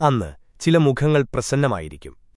അന്ന് ചില മുഖങ്ങൾ പ്രസന്നമായിരിക്കും.